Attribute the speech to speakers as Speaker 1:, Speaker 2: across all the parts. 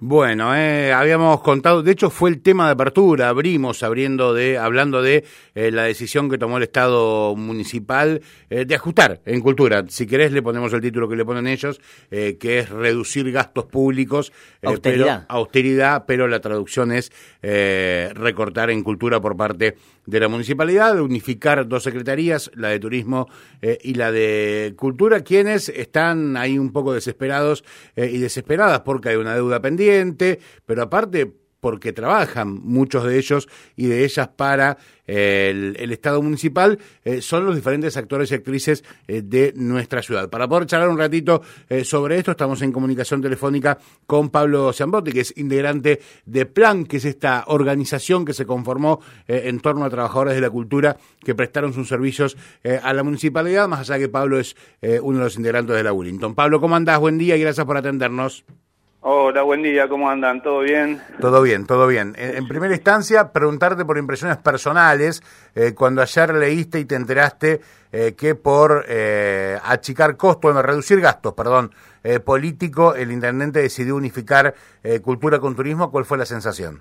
Speaker 1: Bueno, eh, habíamos contado, de hecho fue el tema de apertura, abrimos abriendo de, hablando de eh, la decisión que tomó el Estado municipal eh, de ajustar en cultura. Si querés le ponemos el título que le ponen ellos, que es reducir gastos públicos,
Speaker 2: austeridad.
Speaker 1: Pero, austeridad, pero la traducción es recortar en cultura por parte de la municipalidad, unificar dos secretarías, la de turismo y la de cultura, quienes están ahí un poco desesperados y desesperadas porque hay una deuda pendiente pero aparte porque trabajan muchos de ellos y de ellas para eh, el, Estado municipal, eh, son los diferentes actores y actrices eh, de nuestra ciudad. Para poder charlar un ratito sobre esto, estamos en comunicación telefónica con Pablo Ciambotti, que es integrante de Plan, que es esta organización que se conformó en torno a trabajadores de la cultura que prestaron sus servicios a la municipalidad, más allá que Pablo es uno de los integrantes de la Willington. Pablo, ¿cómo andás? Buen día y gracias por atendernos.
Speaker 3: Hola, buen día, ¿cómo andan? ¿Todo bien?
Speaker 1: Todo bien, todo bien. En, primera instancia, preguntarte por impresiones personales, eh, cuando ayer leíste y te enteraste eh, que por eh, achicar costos, bueno, reducir gastos, perdón, político, el intendente decidió unificar cultura con turismo, ¿cuál fue la sensación?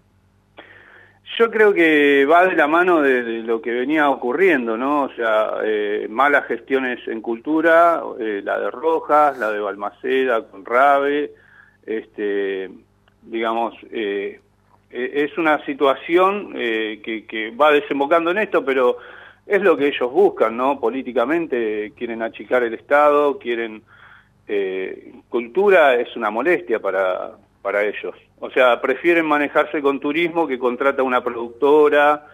Speaker 3: Yo creo que va de la mano de, lo que venía ocurriendo, ¿no? O sea, malas gestiones en cultura, la de Rojas, la de Balmaceda con Rabe, este, digamos, eh, e-, es una situación eh, que, va desembocando en esto, pero es lo que ellos buscan, ¿no? Políticamente quieren achicar el Estado, quieren... Eh, cultura es una molestia para, para ellos. O sea, prefieren manejarse con turismo que contrata una productora,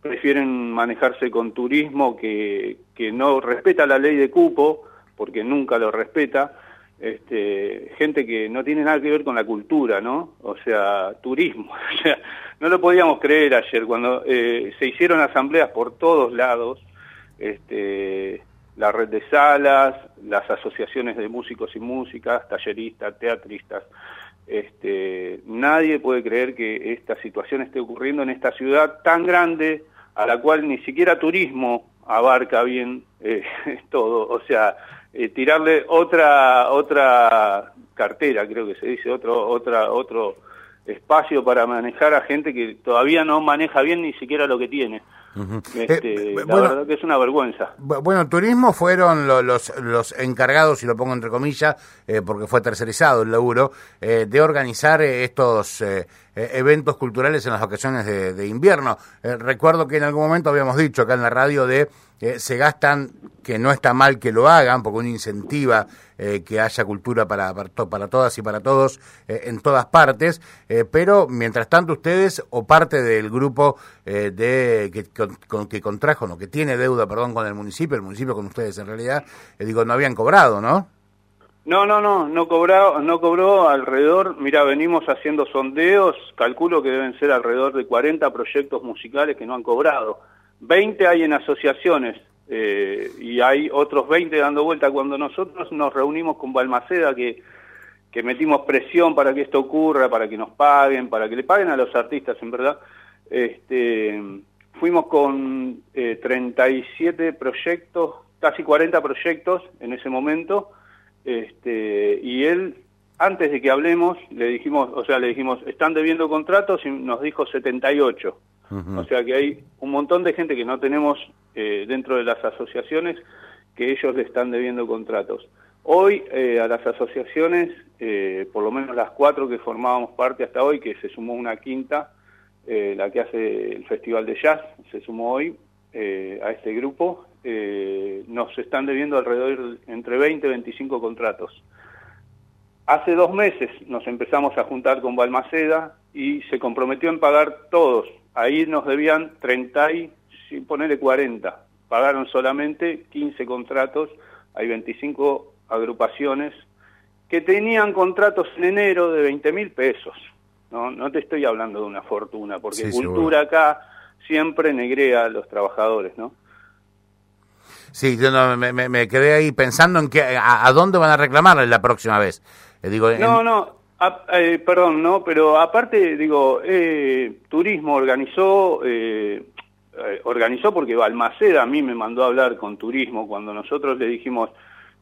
Speaker 3: prefieren manejarse con turismo que, que no respeta la ley de cupo, porque nunca lo respeta, este, gente que no tiene nada que ver con la cultura, ¿no? O sea, turismo. No lo podíamos creer ayer cuando eh, se hicieron asambleas por todos lados, este, la red de salas, las asociaciones de músicos y músicas, talleristas, teatristas. Este, nadie puede creer que esta situación esté ocurriendo en esta ciudad tan grande a la cual ni siquiera turismo abarca bien eh, todo. O sea, eh, tirarle otra otra cartera, creo que se dice, otro otra otro espacio para manejar a gente que todavía no maneja bien ni siquiera lo que tiene. Este, eh, la verdad que es una vergüenza.
Speaker 1: Bueno, turismo fueron los, los encargados, y lo pongo entre comillas, eh, porque fue tercerizado el laburo, de organizar estos eventos culturales en las vacaciones de, de invierno. recuerdo que en algún momento habíamos dicho acá en la radio de se gastan, que no está mal que lo hagan, porque uno incentiva eh, que haya cultura para, para, todas y para todos eh, en todas partes, eh, pero mientras tanto ustedes o parte del grupo de que, con, que contrajo, no, que tiene deuda, perdón, con el municipio, el municipio con ustedes en realidad, digo, no habían cobrado, ¿no?
Speaker 3: No, no, no, no cobró, no cobró alrededor, mira, venimos haciendo sondeos, calculo que deben ser alrededor de 40 proyectos musicales que no han cobrado 20 hay en asociaciones eh, y hay otros 20 dando vuelta. Cuando nosotros nos reunimos con Balmaceda, que, que metimos presión para que esto ocurra, para que nos paguen, para que le paguen a los artistas, en verdad, este, fuimos con 37 eh, proyectos, casi 40 proyectos en ese momento, este, y él antes de que hablemos, le dijimos, o sea, le dijimos, están debiendo contratos y nos dijo 78. O sea que hay un montón de gente que no tenemos eh, dentro de las asociaciones que ellos le están debiendo contratos. Hoy eh, a las asociaciones, eh, por lo menos las cuatro que formábamos parte hasta hoy, que se sumó una quinta, la que hace el Festival de Jazz, se sumó hoy a este grupo, nos están debiendo alrededor entre 20 y 25 contratos. Hace dos meses nos empezamos a juntar con Balmaceda y se comprometió en pagar todos ahí nos debían 30 y, sin ponerle 40, pagaron solamente 15 contratos, hay 25 agrupaciones que tenían contratos en enero de 20 mil pesos. ¿no? no te estoy hablando de una fortuna, porque cultura acá siempre negrea a los trabajadores, ¿no?
Speaker 1: Sí, yo me, quedé ahí pensando en que a, dónde van a reclamar la próxima vez.
Speaker 3: Eh, digo, no, no, Ah, eh, perdón, no, pero aparte, digo, eh, Turismo organizó, eh, eh, organizó porque Balmaceda a mí me mandó a hablar con Turismo cuando nosotros le dijimos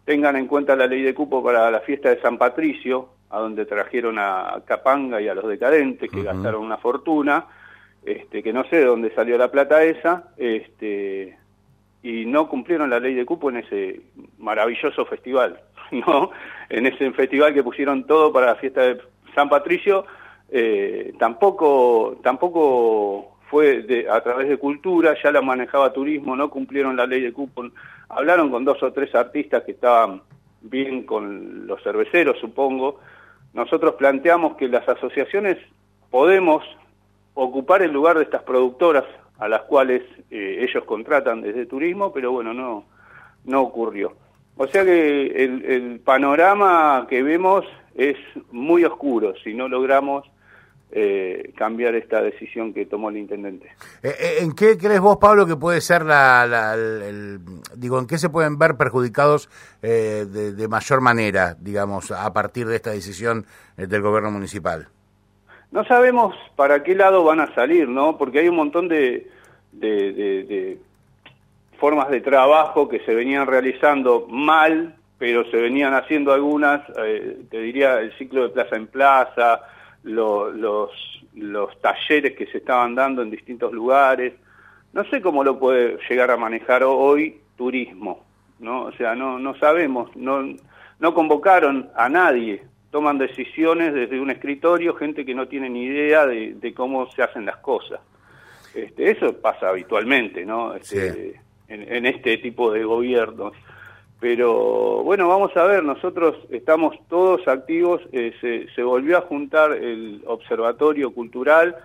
Speaker 3: tengan en cuenta la ley de cupo para la fiesta de San Patricio, a donde trajeron a Capanga y a los decadentes que gastaron una fortuna, este, que no sé de dónde salió la plata esa, este, y no cumplieron la ley de cupo en ese maravilloso festival, ¿no? En ese festival que pusieron todo para la fiesta de San Patricio, eh, tampoco, tampoco fue de, a través de cultura, ya la manejaba turismo, no cumplieron la ley de cupo, hablaron con dos o tres artistas que estaban bien con los cerveceros, supongo. Nosotros planteamos que las asociaciones podemos ocupar el lugar de estas productoras a las cuales eh, ellos contratan desde turismo, pero bueno, no, no ocurrió. O sea que el, el panorama que vemos es muy oscuro si no logramos eh, cambiar esta decisión que tomó el intendente.
Speaker 1: Eh, ¿En qué crees vos, Pablo, que puede ser la, digo, en qué se pueden ver perjudicados de, de, mayor manera, digamos, a partir de esta decisión del gobierno municipal?
Speaker 3: No sabemos para qué lado van a salir, ¿no? Porque hay un montón de, de, formas de trabajo que se venían realizando mal, pero se venían haciendo algunas, eh, te diría, el ciclo de plaza en plaza, los, los talleres que se estaban dando en distintos lugares. No sé cómo lo puede llegar a manejar hoy turismo, ¿no? O sea, no, no sabemos, no, no convocaron a nadie toman decisiones desde un escritorio, gente que no tiene ni idea de, cómo se hacen las cosas. Este, eso pasa habitualmente, ¿no? Este, en, este tipo de gobiernos. Pero bueno, vamos a ver, nosotros estamos todos activos, eh, se, se, volvió a juntar el Observatorio Cultural,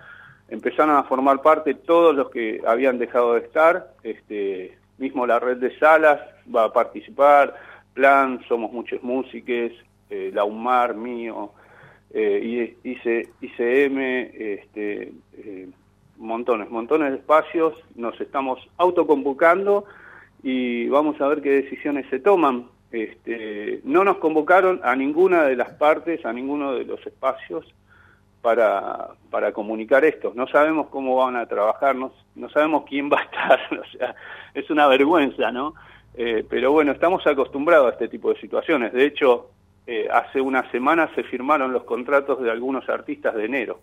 Speaker 3: empezaron a formar parte todos los que habían dejado de estar, este, mismo la red de salas va a participar, Plan, Somos Muchos Músiques, eh, la UMAR mío, eh, ICM, este, eh, montones, montones de espacios, nos estamos autoconvocando y vamos a ver qué decisiones se toman. Este, no nos convocaron a ninguna de las partes, a ninguno de los espacios para, para comunicar esto. No sabemos cómo van a trabajar, no, no sabemos quién va a estar, o sea, es una vergüenza, ¿no? Eh, pero bueno, estamos acostumbrados a este tipo de situaciones. De hecho, eh, hace una semana se firmaron los contratos de algunos artistas de enero,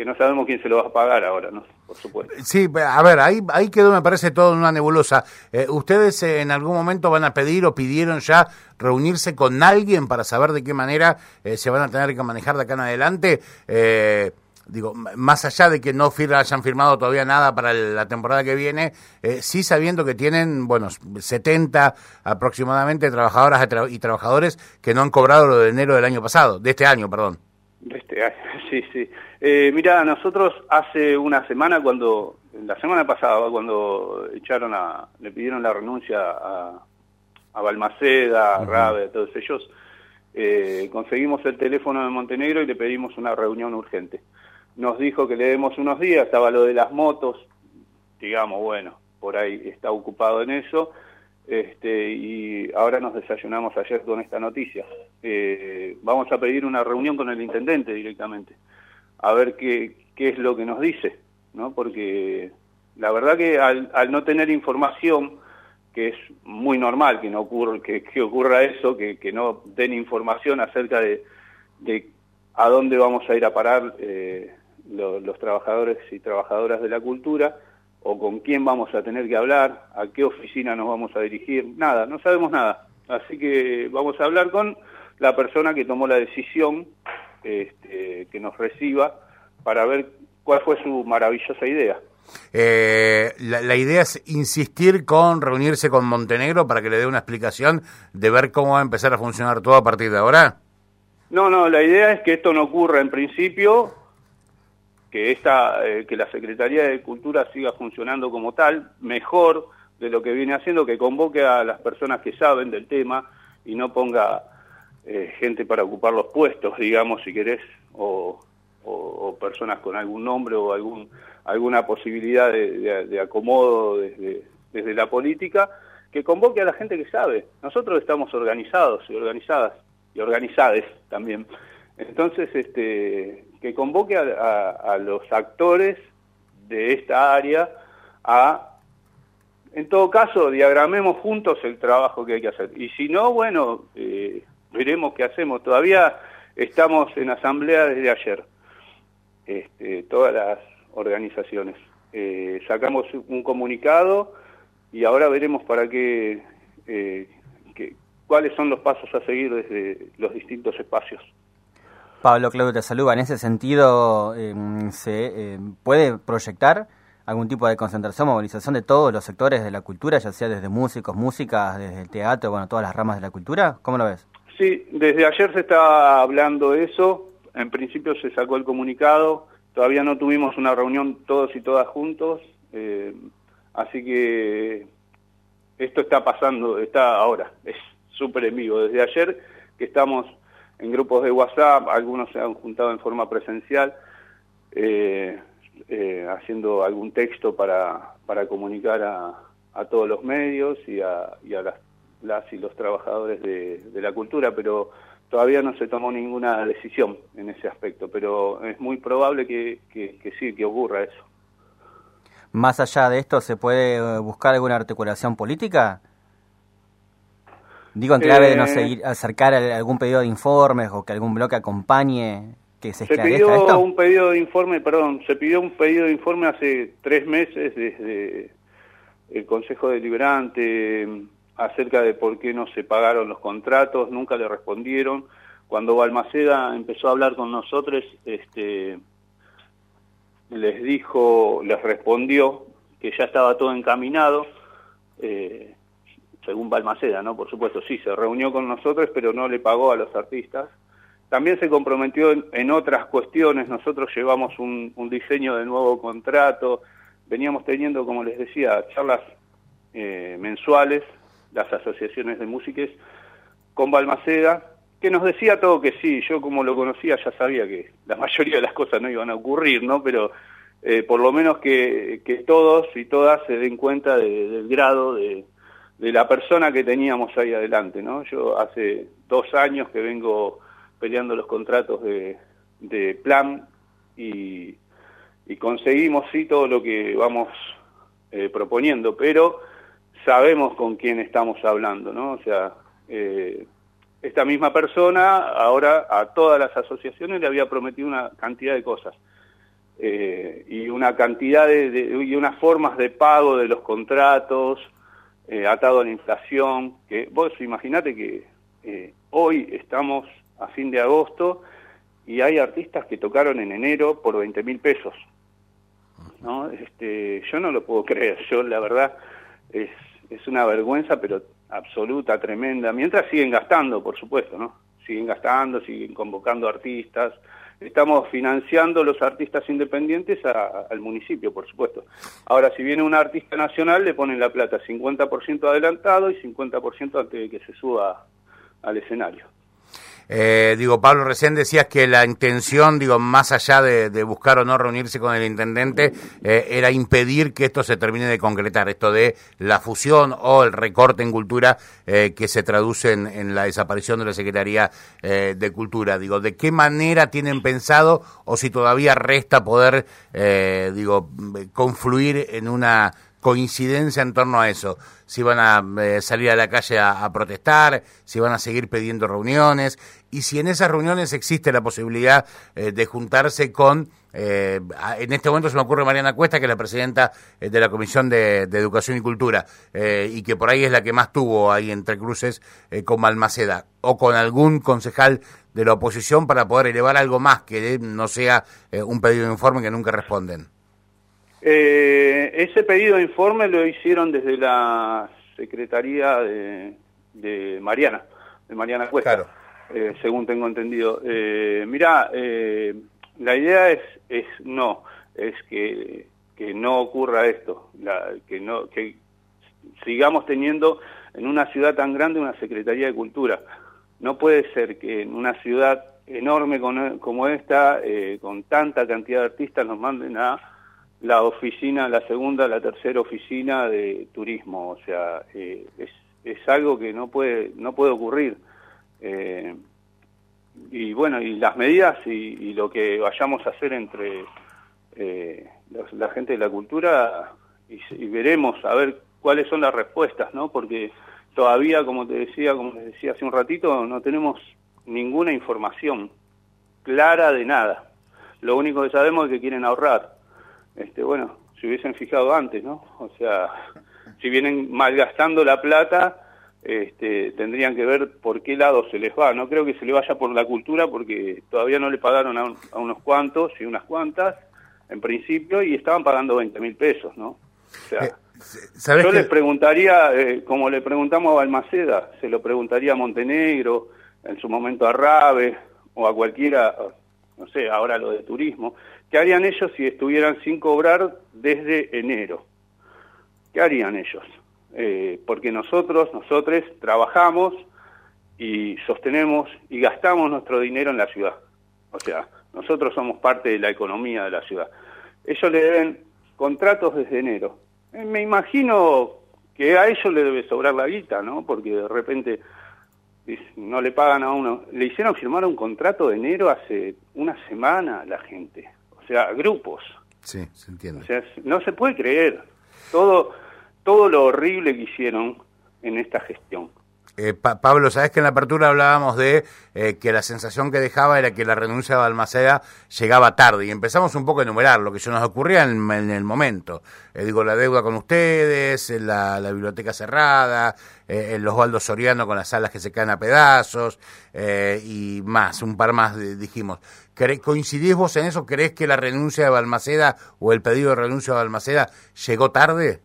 Speaker 3: que no sabemos quién se lo va a pagar ahora, ¿no? Por supuesto.
Speaker 1: Sí, a ver, ahí, ahí quedó, me parece, todo en una nebulosa. Eh, ¿Ustedes eh, en algún momento van a pedir o pidieron ya reunirse con alguien para saber de qué manera se van a tener que manejar de acá en adelante? digo, más allá de que no hayan firmado todavía nada para la temporada que viene, eh, sí sabiendo que tienen, bueno, 70 aproximadamente trabajadoras y trabajadores que no han cobrado lo de enero del año pasado, de este año, perdón.
Speaker 3: Este año, sí, sí. Eh, mira, nosotros hace una semana, cuando, la semana pasada, cuando echaron a, le pidieron la renuncia a, a Balmaceda, a Rabe, a todos ellos, eh, conseguimos el teléfono de Montenegro y le pedimos una reunión urgente nos dijo que le demos unos días, estaba lo de las motos, digamos, bueno, por ahí está ocupado en eso, este, y ahora nos desayunamos ayer con esta noticia. Eh, vamos a pedir una reunión con el intendente directamente, a ver qué, qué es lo que nos dice, ¿no? Porque la verdad que al, al no tener información, que es muy normal que no ocurra, que, que ocurra eso, que, que no den información acerca de, de a dónde vamos a ir a parar eh, los trabajadores y trabajadoras de la cultura, o con quién vamos a tener que hablar, a qué oficina nos vamos a dirigir, nada, no sabemos nada. Así que vamos a hablar con la persona que tomó la decisión este, que nos reciba para ver cuál fue su maravillosa idea.
Speaker 1: Eh, la, la, idea es insistir con reunirse con Montenegro para que le dé una explicación de ver cómo va a empezar a funcionar todo a partir de ahora.
Speaker 3: No, no, la idea es que esto no ocurra en principio que, esta, eh, que la Secretaría de Cultura siga funcionando como tal, mejor de lo que viene haciendo, que convoque a las personas que saben del tema y no ponga eh, gente para ocupar los puestos, digamos, si querés, o, personas con algún nombre o algún, alguna posibilidad de, acomodo desde, desde la política, que convoque a la gente que sabe. Nosotros estamos organizados y organizadas, y organizades también. Entonces, este, que convoque a, los actores de esta área a, en todo caso, diagramemos juntos el trabajo que hay que hacer. Y si no, bueno, eh, veremos qué hacemos. Todavía Estamos en asamblea desde ayer, este, todas las organizaciones. Eh, sacamos un comunicado y ahora veremos para qué, eh, cuáles son los pasos a seguir desde los distintos espacios.
Speaker 2: Pablo Claudio te saluda. En ese sentido, em, ¿se em, puede proyectar algún tipo de concentración, movilización de todos los sectores de la cultura, ya sea desde músicos, músicas, desde el teatro, bueno, todas las ramas de la cultura? ¿Cómo lo ves?
Speaker 3: Sí, desde ayer se está hablando eso. En principio se sacó el comunicado. Todavía no tuvimos una reunión todos y todas juntos. Eh, así que esto está pasando, está ahora, es súper en vivo. Desde ayer que estamos en grupos de WhatsApp, algunos se han juntado en forma presencial, eh, eh, haciendo algún texto para, para comunicar a, a todos los medios y a, y a las, las, y los trabajadores de, de, la cultura, pero todavía no se tomó ninguna decisión en ese aspecto, pero es muy probable que, que, que sí, que ocurra eso.
Speaker 2: Más allá de esto, ¿se puede buscar alguna articulación política? Digo, en clave de no eh, seguir, acercar algún pedido de informes o que algún bloque acompañe que se,
Speaker 3: se pidió un pedido de informe, perdón, se pidió un pedido de informe hace tres meses desde el Consejo Deliberante acerca de por qué no se pagaron los contratos, nunca le respondieron. Cuando Balmaceda empezó a hablar con nosotros, este, les dijo, les respondió que ya estaba todo encaminado. Eh, según Balmaceda, ¿no? Por supuesto, sí, se reunió con nosotros, pero no le pagó a los artistas. También se comprometió en, otras cuestiones, nosotros llevamos un, diseño de nuevo contrato, veníamos teniendo, como les decía, charlas eh, mensuales, las asociaciones de músicos, con Balmaceda, que nos decía todo que sí, yo como lo conocía ya sabía que la mayoría de las cosas no iban a ocurrir, ¿no? Pero eh, por lo menos que, que, todos y todas se den cuenta del grado de, de la persona que teníamos ahí adelante, ¿no? Yo hace dos años que vengo peleando los contratos de, de plan y, y, conseguimos sí todo lo que vamos eh, proponiendo, pero sabemos con quién estamos hablando, ¿no? O sea, eh, esta misma persona ahora a todas las asociaciones le había prometido una cantidad de cosas. Eh, y una cantidad de, de, y unas formas de pago de los contratos, eh, atado a la inflación, que vos imaginate que eh, hoy estamos a fin de agosto y hay artistas que tocaron en enero por 20 mil pesos. ¿no? Este, yo no lo puedo creer, yo la verdad es, es una vergüenza, pero absoluta, tremenda, mientras siguen gastando, por supuesto, ¿no? Siguen gastando, siguen convocando artistas, estamos financiando los artistas independientes al municipio, por supuesto. Ahora, si viene un artista nacional, le ponen la plata 50% adelantado y 50% antes de que se suba al escenario.
Speaker 1: Eh, digo, Pablo, recién decías que la intención, digo, más allá de, buscar o no reunirse con el intendente, eh, era impedir que esto se termine de concretar, esto de la fusión o el recorte en cultura eh, que se traduce en, la desaparición de la Secretaría de Cultura. Digo, ¿de qué manera tienen pensado o si todavía resta poder, digo, confluir en una coincidencia en torno a eso. Si van a eh, salir a la calle a, protestar, si van a seguir pidiendo reuniones y si en esas reuniones existe la posibilidad eh, de juntarse con, eh, en este momento se me ocurre Mariana Cuesta, que es la presidenta de la Comisión de, Educación y Cultura y que por ahí es la que más tuvo ahí entre cruces con Malmaceda o con algún concejal de la oposición para poder elevar algo más que no sea un pedido de informe que nunca responden.
Speaker 3: Eh, ese pedido de informe lo hicieron desde la Secretaría de, de Mariana, de Mariana Cuesta, eh, según tengo entendido. Eh, mira, eh, la idea es, es no, es que, que no ocurra esto, la, que, no, que sigamos teniendo en una ciudad tan grande una Secretaría de Cultura. No puede ser que en una ciudad enorme como esta, eh, con tanta cantidad de artistas, nos manden a la oficina, la segunda, la tercera oficina de turismo, o sea, eh, es, es algo que no puede, no puede ocurrir. Eh, y bueno, y las medidas y, lo que vayamos a hacer entre eh, la, gente de la cultura y, y, veremos a ver cuáles son las respuestas, ¿no? Porque todavía, como te decía, como les decía hace un ratito, no tenemos ninguna información clara de nada. Lo único que sabemos es que quieren ahorrar. Este, bueno, se hubiesen fijado antes, ¿no? O sea, si vienen malgastando la plata, este, tendrían que ver por qué lado se les va. No creo que se le vaya por la cultura porque todavía no le pagaron a, unos cuantos y unas cuantas, en principio, y estaban pagando 20 mil pesos, ¿no? O sea, eh, yo les preguntaría, eh, como le preguntamos a Balmaceda, se lo preguntaría a Montenegro, en su momento a Rabe o a cualquiera, no sé, ahora lo de turismo, ¿qué harían ellos si estuvieran sin cobrar desde enero? ¿Qué harían ellos? Eh, porque nosotros, nosotros trabajamos y sostenemos y gastamos nuestro dinero en la ciudad. O sea, nosotros somos parte de la economía de la ciudad. Ellos le deben contratos desde enero. Eh, me imagino que a ellos le debe sobrar la guita, ¿no? Porque de repente no le pagan a uno. Le hicieron firmar un contrato de enero hace una semana a la gente. O sea, grupos.
Speaker 1: Sí, se entiende.
Speaker 3: O sea, no se puede creer todo, todo lo horrible que hicieron en esta gestión.
Speaker 1: Eh, Pablo, sabes que en la apertura hablábamos de eh, que la sensación que dejaba era que la renuncia de Balmaceda llegaba tarde y empezamos un poco a enumerar lo que se nos ocurría en, el momento. Eh, digo, la deuda con ustedes, la, biblioteca cerrada, el Osvaldo Soriano con las salas que se caen a pedazos y más, un par más dijimos. ¿Coincidís vos en eso? ¿Crees que la renuncia de Balmaceda o el pedido de renuncia de Balmaceda llegó tarde?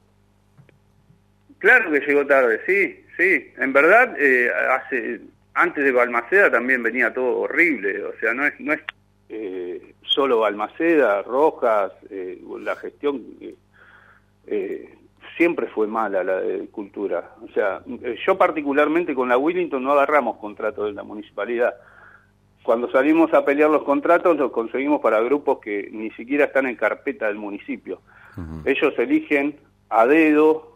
Speaker 3: Claro que llegó tarde, sí, sí. En verdad, eh, hace antes de Balmaceda también venía todo horrible. O sea, no es, no es eh, solo Balmaceda, Rojas, eh, la gestión siempre fue mala la de cultura. O sea, yo particularmente con la Willington no agarramos contratos de la municipalidad. Cuando salimos a pelear los contratos los conseguimos para grupos que ni siquiera están en carpeta del municipio. Ellos eligen a dedo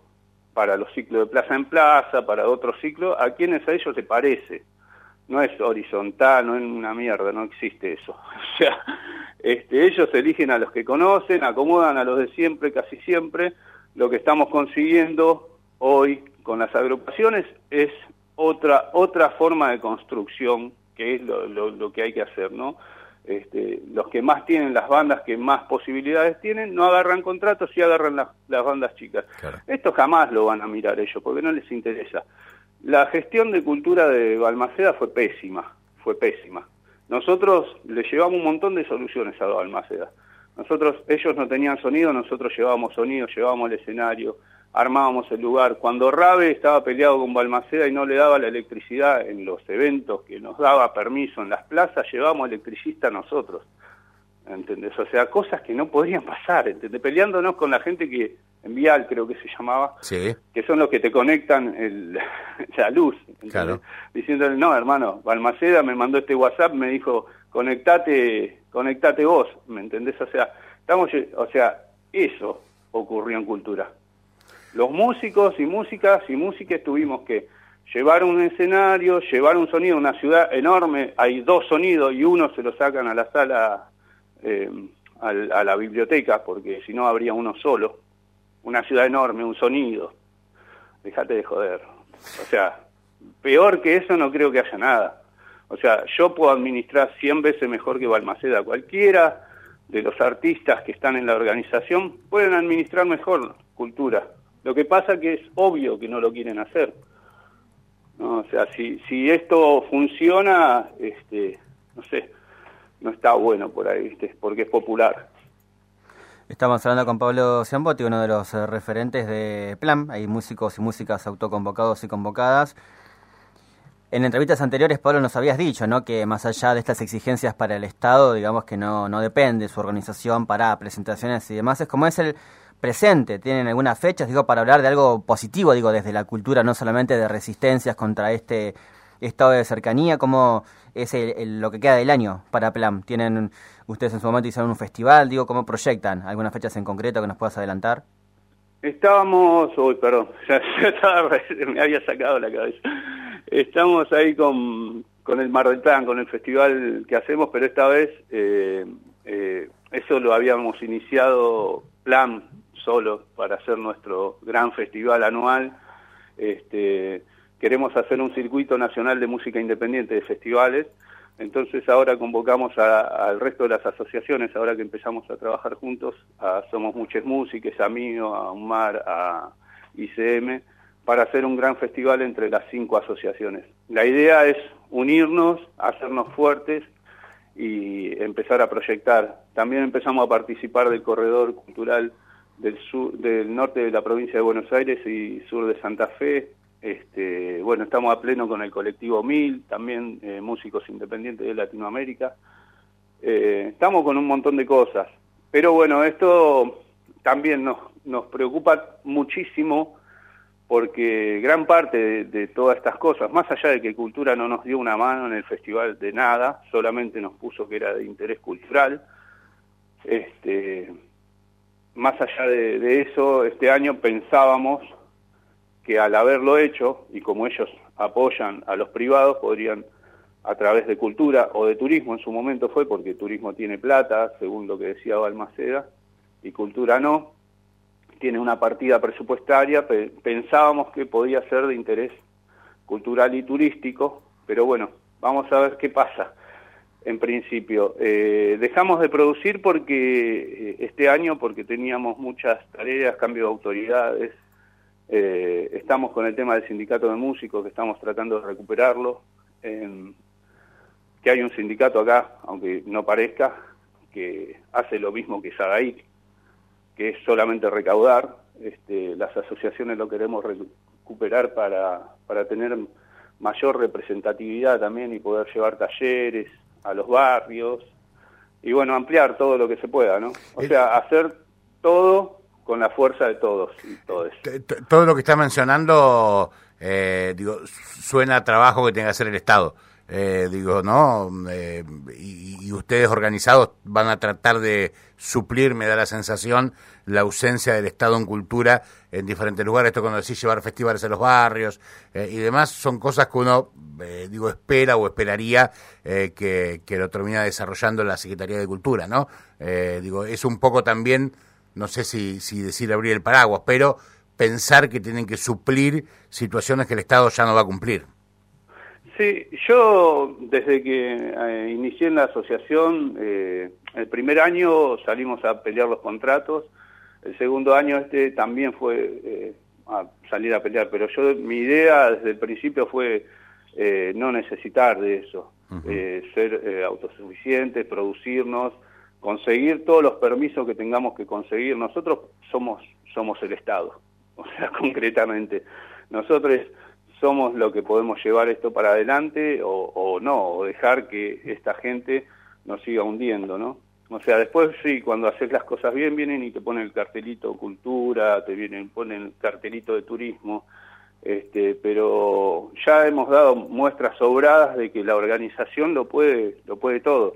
Speaker 3: para los ciclos de plaza en plaza, para otros ciclos, a quienes a ellos les parece. No es horizontal, no es una mierda, no existe eso. O sea, este, ellos eligen a los que conocen, acomodan a los de siempre, casi siempre. Lo que estamos consiguiendo hoy con las agrupaciones es otra, otra forma de construcción, que es lo, lo que hay que hacer, ¿no? Este, los que más tienen, las bandas que más posibilidades tienen, no agarran contratos y agarran las bandas chicas. Esto jamás lo van a mirar ellos, porque no les interesa. La gestión de cultura de Balmaceda fue pésima, fue pésima. Nosotros le llevamos un montón de soluciones a Balmaceda. Nosotros, ellos no tenían sonido, nosotros llevábamos sonido, llevábamos el escenario, armábamos el lugar. Cuando Rabe estaba peleado con Balmaceda y no le daba la electricidad en los eventos que nos daba permiso en las plazas, llevamos electricista nosotros. ¿Entendés? O sea, cosas que no podrían pasar, ¿entendés? Peleándonos con la gente que, en Vial creo que se llamaba, que son los que te conectan el, la luz, claro. diciéndole, no hermano, Balmaceda me mandó este WhatsApp, me dijo, conectate, conectate vos, ¿me entendés? O sea, estamos, o sea, eso ocurrió en cultura los músicos y músicas y músicas tuvimos que llevar un escenario, llevar un sonido, una ciudad enorme, hay dos sonidos y uno se lo sacan a la sala, eh, a, la biblioteca, porque si no habría uno solo. Una ciudad enorme, un sonido. Déjate de joder. O sea, peor que eso no creo que haya nada. O sea, yo puedo administrar 100 veces mejor que Balmaceda. Cualquiera de los artistas que están en la organización pueden administrar mejor cultura. Lo que pasa que es obvio que no lo quieren hacer. ¿no? O sea, si, si esto funciona, este, no sé, no está bueno por ahí, ¿viste? porque es popular.
Speaker 2: Estamos hablando con Pablo Ciambotti, uno de los eh, referentes de Plan. Hay músicos y músicas autoconvocados y convocadas. En entrevistas anteriores, Pablo, nos habías dicho ¿no? que más allá de estas exigencias para el Estado, digamos que no, no depende su organización para presentaciones y demás, es como es el presente? ¿Tienen algunas fechas, digo, para hablar de algo positivo, digo, desde la cultura, no solamente de resistencias contra este estado de cercanía? ¿Cómo es lo que queda del año para Plan? ¿Tienen ustedes en su momento hicieron un festival? Digo, ¿cómo proyectan? ¿Algunas fechas en concreto que nos puedas adelantar?
Speaker 3: Estábamos, uy, perdón, ya, me había sacado la cabeza. Estamos ahí con, con el Mar del Plan, con el festival que hacemos, pero esta vez eh, eh, eso lo habíamos iniciado plan solo para hacer nuestro gran festival anual. Este, queremos hacer un circuito nacional de música independiente de festivales, Entonces ahora convocamos al resto de las asociaciones, ahora que empezamos a trabajar juntos, Somos Muchas Músicas, a Mío, a UMAR, a ICM, para hacer un gran festival entre las cinco asociaciones. La idea es unirnos, hacernos fuertes y empezar a proyectar. También empezamos a participar del corredor cultural del, sur, del norte de la provincia de Buenos Aires y sur de Santa Fe, este, bueno, estamos a pleno con el colectivo Mil, también eh, músicos independientes de Latinoamérica. Eh, estamos con un montón de cosas. Pero bueno, esto también nos, nos preocupa muchísimo porque gran parte de, todas estas cosas, más allá de que Cultura no nos dio una mano en el festival de nada, solamente nos puso que era de interés cultural, este, más allá de eso, este año pensábamos que al haberlo hecho, y como ellos apoyan a los privados, podrían a través de cultura o de turismo, en su momento fue porque turismo tiene plata, según lo que decía Balmaceda, y cultura no, tiene una partida presupuestaria, pensábamos que podía ser de interés cultural y turístico, pero bueno, vamos a ver qué pasa. En principio, eh, dejamos de producir porque eh, este año, porque teníamos muchas tareas, cambio de autoridades, eh, estamos con el tema del sindicato de músicos, que estamos tratando de recuperarlo. que hay un sindicato acá, aunque no parezca, que hace lo mismo que Sadaik, que es solamente recaudar. Este, las asociaciones lo queremos recuperar para, para tener mayor representatividad también y poder llevar talleres a los barrios y bueno, ampliar todo lo que se pueda, ¿no? O sea, hacer todo con la fuerza de todos y todos.
Speaker 1: Todo lo que está mencionando, eh, digo, suena a trabajo que tenga que hacer el Estado. Eh, digo, ¿no? Eh, y, ustedes organizados van a tratar de suplir, me da la sensación, la ausencia del Estado en cultura en diferentes lugares. Esto cuando decís llevar festivales a los barrios y demás, son cosas que uno, digo, espera o esperaría que, que, lo termina desarrollando la Secretaría de Cultura, ¿no? digo, es un poco también no sé si, si decir abrir el paraguas, pero pensar que tienen que suplir situaciones que el Estado ya no va a cumplir.
Speaker 3: Sí, yo desde que eh, inicié en la asociación, eh, el primer año salimos a pelear los contratos, el segundo año este también fue eh, a salir a pelear, pero yo mi idea desde el principio fue no necesitar de eso, ser autosuficientes, producirnos, conseguir todos los permisos que tengamos que conseguir. Nosotros somos, somos el Estado, o sea, concretamente. Nosotros somos lo que podemos llevar esto para adelante o, no, o dejar que esta gente nos siga hundiendo, ¿no? O sea, después sí, cuando haces las cosas bien, vienen y te ponen el cartelito cultura, te vienen, ponen el cartelito de turismo, este, pero ya hemos dado muestras sobradas de que la organización lo puede, lo puede todo.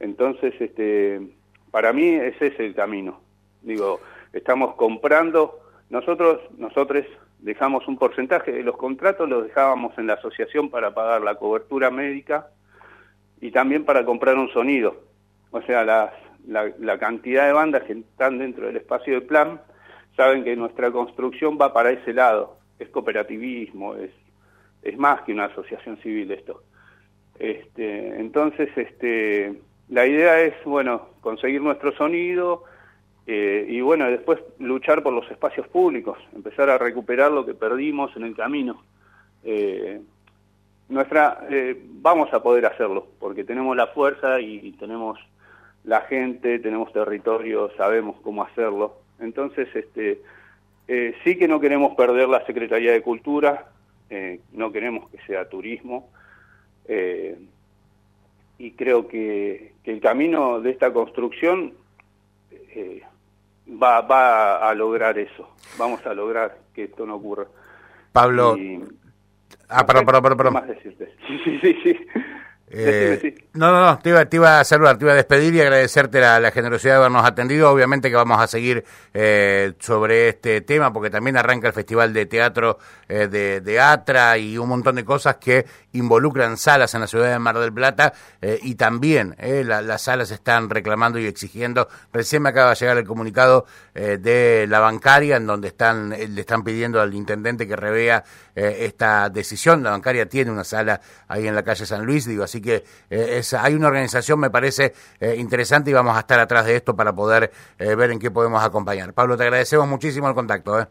Speaker 3: Entonces, este, para mí ese es el camino. Digo, estamos comprando, nosotros, nosotros dejamos un porcentaje de los contratos, los dejábamos en la asociación para pagar la cobertura médica y también para comprar un sonido. O sea, la, la cantidad de bandas que están dentro del espacio del plan saben que nuestra construcción va para ese lado. Es cooperativismo, es, es más que una asociación civil esto. Este, entonces, este, la idea es, bueno, conseguir nuestro sonido eh, y, bueno, después luchar por los espacios públicos, empezar a recuperar lo que perdimos en el camino. Eh, nuestra, eh, vamos a poder hacerlo, porque tenemos la fuerza y, tenemos la gente, tenemos territorio, sabemos cómo hacerlo. Entonces, este, sí que no queremos perder la Secretaría de Cultura, no queremos que sea turismo y creo que, el camino de esta construcción eh, va, va a lograr eso. Vamos a lograr que esto no ocurra.
Speaker 1: Pablo. ah, perdón, perdón, perdón.
Speaker 3: Más decirte. Sí, sí, sí. sí.
Speaker 1: Eh, no, no, no, te iba, te iba, a saludar, te iba a despedir y agradecerte la, generosidad de habernos atendido. Obviamente que vamos a seguir eh, sobre este tema porque también arranca el Festival de Teatro eh, de, de, Atra y un montón de cosas que involucran salas en la ciudad de Mar del Plata y también las salas están reclamando y exigiendo. Recién me acaba de llegar el comunicado de la bancaria en donde están, le están pidiendo al intendente que revea esta decisión. La bancaria tiene una sala ahí en la calle San Luis, digo así que es, hay una organización, me parece interesante y vamos a estar atrás de esto para poder ver en qué podemos acompañar. Pablo, te agradecemos muchísimo el contacto. ¿eh?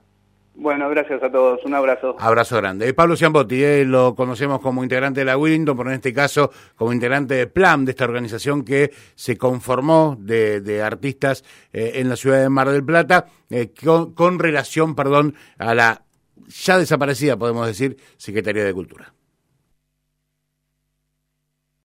Speaker 3: Bueno, gracias a todos. Un abrazo.
Speaker 1: Abrazo grande. Pablo Ciambotti, eh, lo conocemos como integrante de la Willington, pero en este caso como integrante de PLAM, de esta organización que se conformó de, artistas eh, en la ciudad de Mar del Plata, eh, con, con relación, perdón, a la ya desaparecida, podemos decir, Secretaría de Cultura.